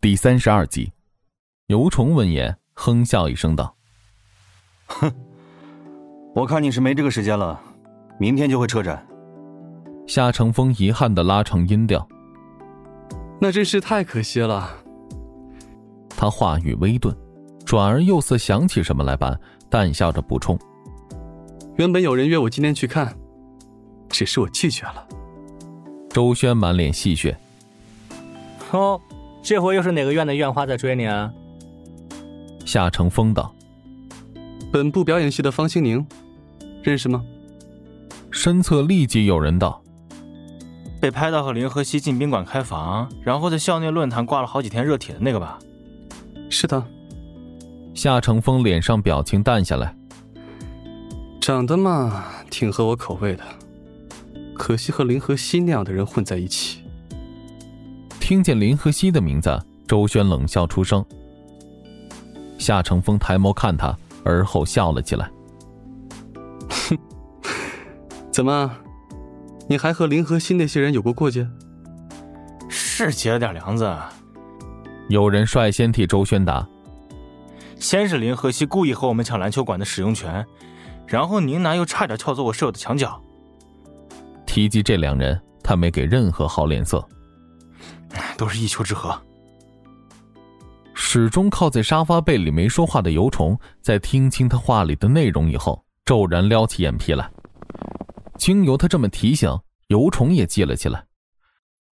第三十二集，尤虫闻言哼笑一声道：“哼，我看你是没这个时间了，明天就会撤展。”夏承风遗憾的拉长音调：“那真是太可惜了。”他话语微顿，转而又似想起什么来般，淡笑着补充：“原本有人约我今天去看，只是我拒绝了。”周轩满脸戏谑：“哦，这回又是哪个院的院花在追你啊？”夏承风道：“本部表演系的方兴宁，认识吗？”身侧立即有人道。被拍到和林和熙进宾馆开房，然后在校内论坛挂了好几天热帖的那个吧？是的。夏承风脸上表情淡下来，长得嘛挺合我口味的，可惜和林和熙那样的人混在一起。听见林和熙的名字，周轩冷笑出声。夏承风抬眸看他，而后笑了起来。哼，怎么？你还和林和熙那些人有过过节？是结了点梁子。有人率先替周轩答。先是林和熙故意和我们抢篮球馆的使用权，然后宁南又差点撬走我室友的墙角。提及这两人，他没给任何好脸色。都是一丘之貉。始终靠在沙发背里没说话的尤虫，在听清他话里的内容以后，骤然撩起眼皮来。经由他这么提醒，尤虫也记了起来。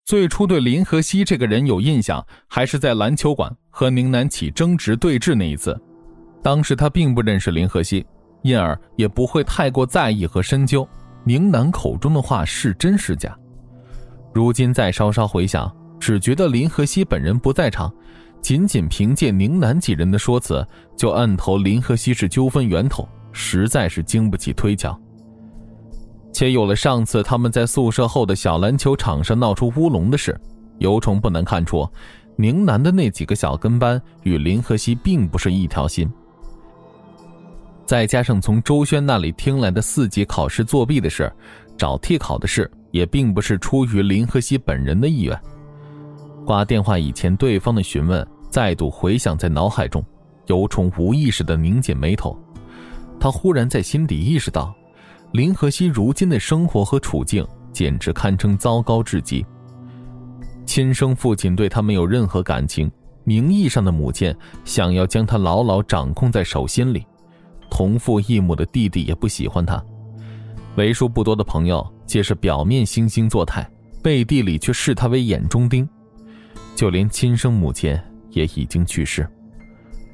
最初对林和熙这个人有印象，还是在篮球馆和宁南起争执对峙那一次。当时他并不认识林和熙，因而也不会太过在意和深究宁南口中的话是真是假。如今再稍稍回想，只觉得林和熙本人不在场，仅仅凭借宁南几人的说辞就按头林和熙是纠纷源头，实在是经不起推敲。且有了上次他们在宿舍后的小篮球场上闹出乌龙的事，尤虫不难看出，宁南的那几个小跟班与林和熙并不是一条心。再加上从周轩那里听来的四级考试作弊的事，找替考的事，也并不是出于林和熙本人的意愿。挂电话以前，对方的询问再度回响在脑海中，尤虫无意识的拧紧眉头，他忽然在心底意识到。林和熙如今的生活和处境简直堪称糟糕至极。亲生父亲对他没有任何感情，名义上的母亲想要将他牢牢掌控在手心里，同父异母的弟弟也不喜欢他，为数不多的朋友皆是表面惺惺作态，背地里却视他为眼中钉，就连亲生母亲也已经去世。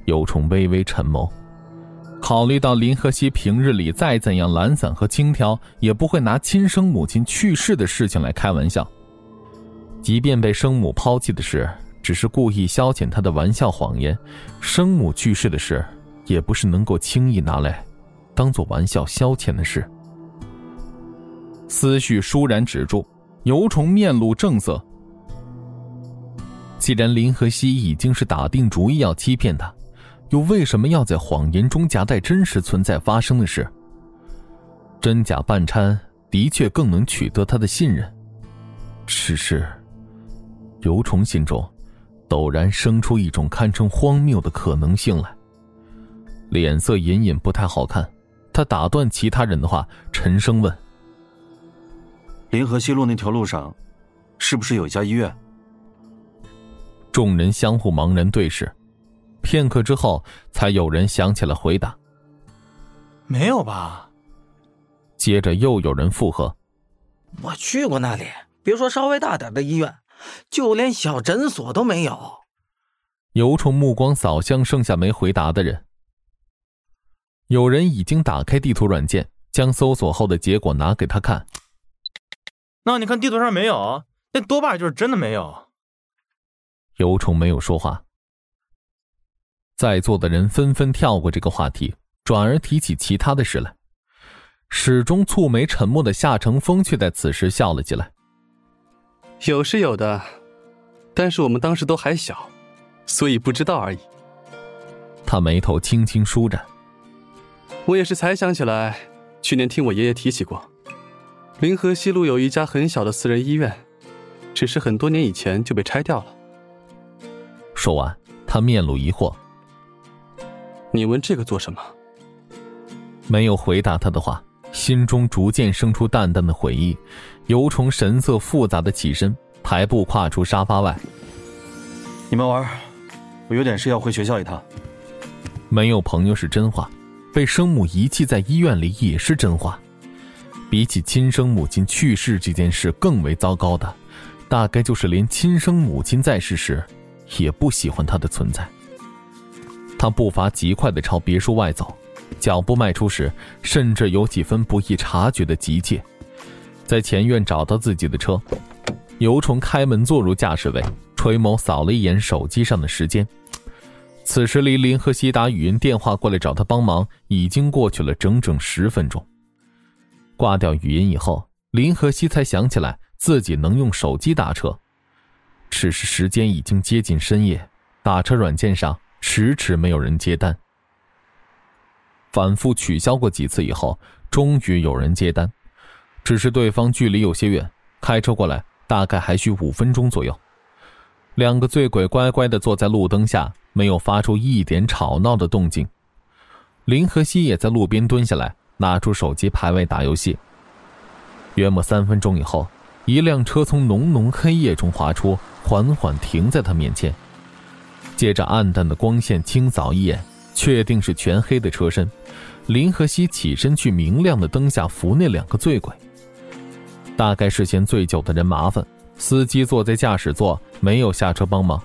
尤虫微微沉眸。考虑到林和熙平日里再怎样懒散和轻佻，也不会拿亲生母亲去世的事情来开玩笑。即便被生母抛弃的事只是故意消遣他的玩笑谎言，生母去世的事也不是能够轻易拿来当做玩笑消遣的事。思绪倏然止住，尤虫面露正色。既然林和熙已经是打定主意要欺骗他。又为什么要在谎言中夹带真实存在发生的事？真假半掺，的确更能取得他的信任。只是，尤虫心中陡然生出一种堪称荒谬的可能性来，脸色隐隐不太好看。他打断其他人的话，沉声问：“林河西路那条路上，是不是有一家医院？”众人相互茫然对视。片刻之后，才有人想起了回答：“没有吧？”接着又有人附和：“我去过那里，别说稍微大点的医院，就连小诊所都没有。”尤虫目光扫向剩下没回答的人，有人已经打开地图软件，将搜索后的结果拿给他看。那你看地图上没有，那多半就是真的没有。尤虫没有说话。在座的人纷纷跳过这个话题，转而提起其他的事来。始终蹙眉沉默的夏承风却在此时笑了起来：“有是有的，但是我们当时都还小，所以不知道而已。”他眉头轻轻舒展：“我也是才想起来，去年听我爷爷提起过，临河西路有一家很小的私人医院，只是很多年以前就被拆掉了。”说完，他面露疑惑：“你问这个做什么？”没有回答他的话，心中逐渐生出淡淡的悔意。尤虫神色复杂的起身，抬步跨出沙发外：“你们玩，我有点事要回学校一趟。”没有朋友是真话，被生母遗弃在医院里也是真话。比起亲生母亲去世这件事更为糟糕的，大概就是连亲生母亲在世时，也不喜欢他的存在。他步伐极快地朝别墅外走。脚步迈出时，甚至有几分不易察觉的急切。在前院找到自己的车，尤虫开门坐入驾驶位，垂眸扫了一眼手机上的时间。此时离林和西打语音电话过来找他帮忙，已经过去了整整十分钟。挂掉语音以后，林和西才想起来自己能用手机打车，只是时间已经接近深夜，打车软件上迟迟没有人接单。反复取消过几次以后，终于有人接单，只是对方距离有些远，开车过来大概还需五分钟左右。两个醉鬼乖乖的坐在路灯下，没有发出一点吵闹的动静。林和熙也在路边蹲下来，拿出手机排位打游戏。约莫三分钟以后，一辆车从浓浓黑夜中滑出，缓缓停在他面前，借着暗淡的光线清扫一眼。确定是全黑的车身，林和熙起身去明亮的灯下扶那两个醉鬼。大概是嫌醉酒的人麻烦，司机坐在驾驶座，没有下车帮忙。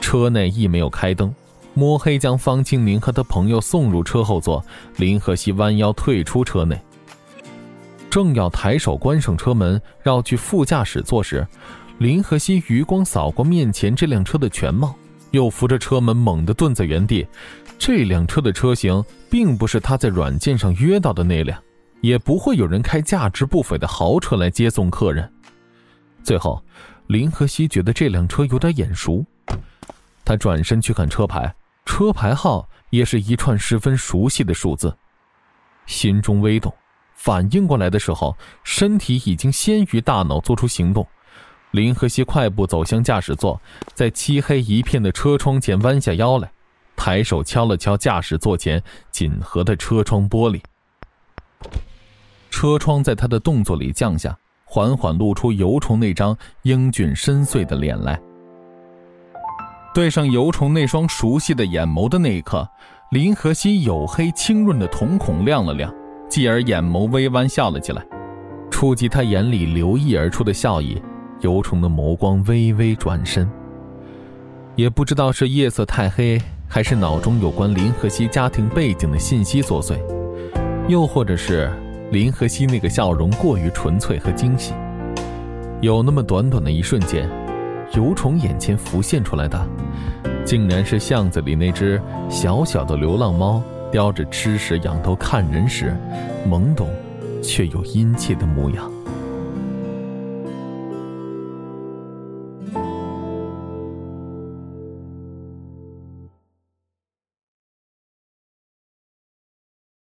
车内亦没有开灯，摸黑将方清明和他朋友送入车后座。林和熙弯腰退出车内，正要抬手关上车门，绕去副驾驶座时，林和熙余光扫过面前这辆车的全貌，又扶着车门猛地顿在原地。这辆车的车型并不是他在软件上约到的那辆，也不会有人开价值不菲的豪车来接送客人。最后，林和熙觉得这辆车有点眼熟，他转身去看车牌，车牌号也是一串十分熟悉的数字，心中微动，反应过来的时候，身体已经先于大脑做出行动。林和熙快步走向驾驶座，在漆黑一片的车窗前弯下腰来。抬手敲了敲驾驶座前紧合的车窗玻璃，车窗在他的动作里降下，缓缓露出油虫那张英俊深邃的脸来。对上油虫那双熟悉的眼眸的那一刻，林和熙黝黑清润的瞳孔亮了亮，继而眼眸微弯笑了起来。触及他眼里流溢而出的笑意，油虫的眸光微微转身。也不知道是夜色太黑。还是脑中有关林和熙家庭背景的信息作祟，又或者是林和熙那个笑容过于纯粹和惊喜。有那么短短的一瞬间，游虫眼前浮现出来的，竟然是巷子里那只小小的流浪猫，叼着吃食仰头看人时，懵懂却又殷切的模样。